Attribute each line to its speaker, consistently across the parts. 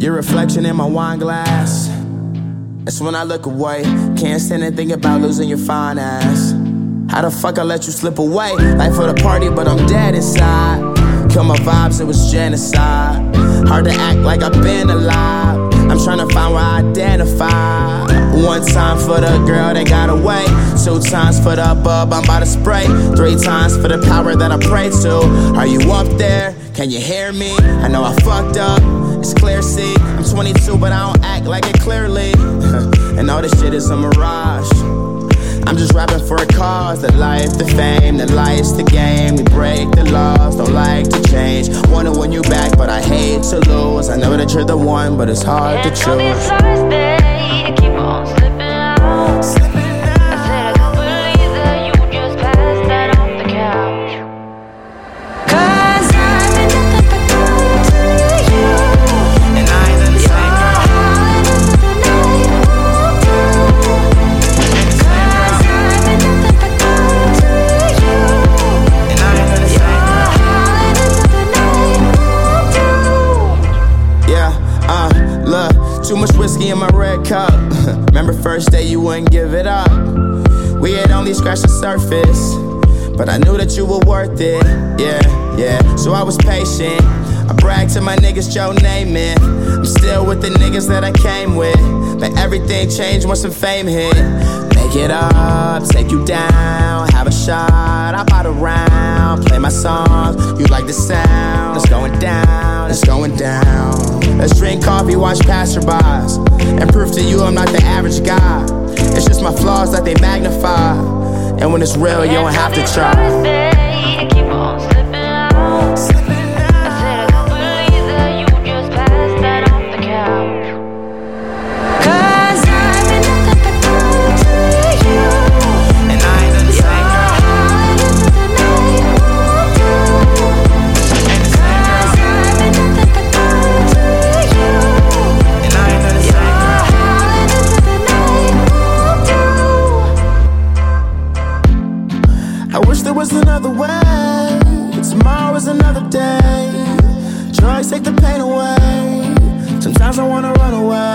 Speaker 1: Your reflection in my wine glass. That's when I look away. Can't stand and think about losing your fine ass. How the fuck I let you slip away? Life for the party, but I'm dead inside. Kill my vibes, it was genocide. Hard to act like I've been alive. I'm trying to find where I identify. One time for the girl that got away. Two times for the bub I'm about to spray. Three times for the power that I pray to. Are you up there? Can you hear me? I know I fucked up. It's clear, see. I'm 22, but I don't act like it clearly. and all this shit is a mirage. I'm just rapping for a cause. The life, the fame, the life's the game. We break the laws, don't like to change. Wanna win you back, but I hate to lose. I know that you're the one, but it's hard to
Speaker 2: choose.
Speaker 1: Whiskey in my red cup. Remember first day you wouldn't give it up. We had only scratched the surface, but I knew that you were worth it. Yeah, yeah. So I was patient. I bragged to my niggas, Joe Namath. I'm still with the niggas that I came with. But everything changed once some fame hit. Make it up, take you down, have a shot. I bought around, play my songs. You like the sound? It's going down, it's going down. Let's drink coffee, watch passerbys, and prove to you I'm not the average guy. It's just my flaws that they magnify. And when it's real, you don't have to try. Take the pain away. Sometimes I wanna run away.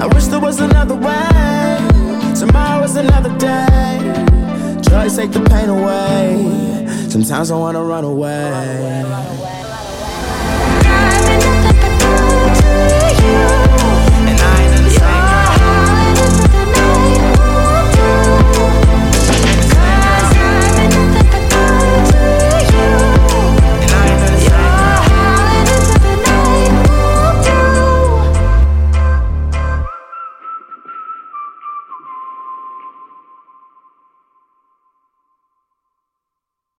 Speaker 1: I wish there was another way. Tomorrow is another day. Drugs take the pain away. Sometimes I wanna run away. Run away, run away.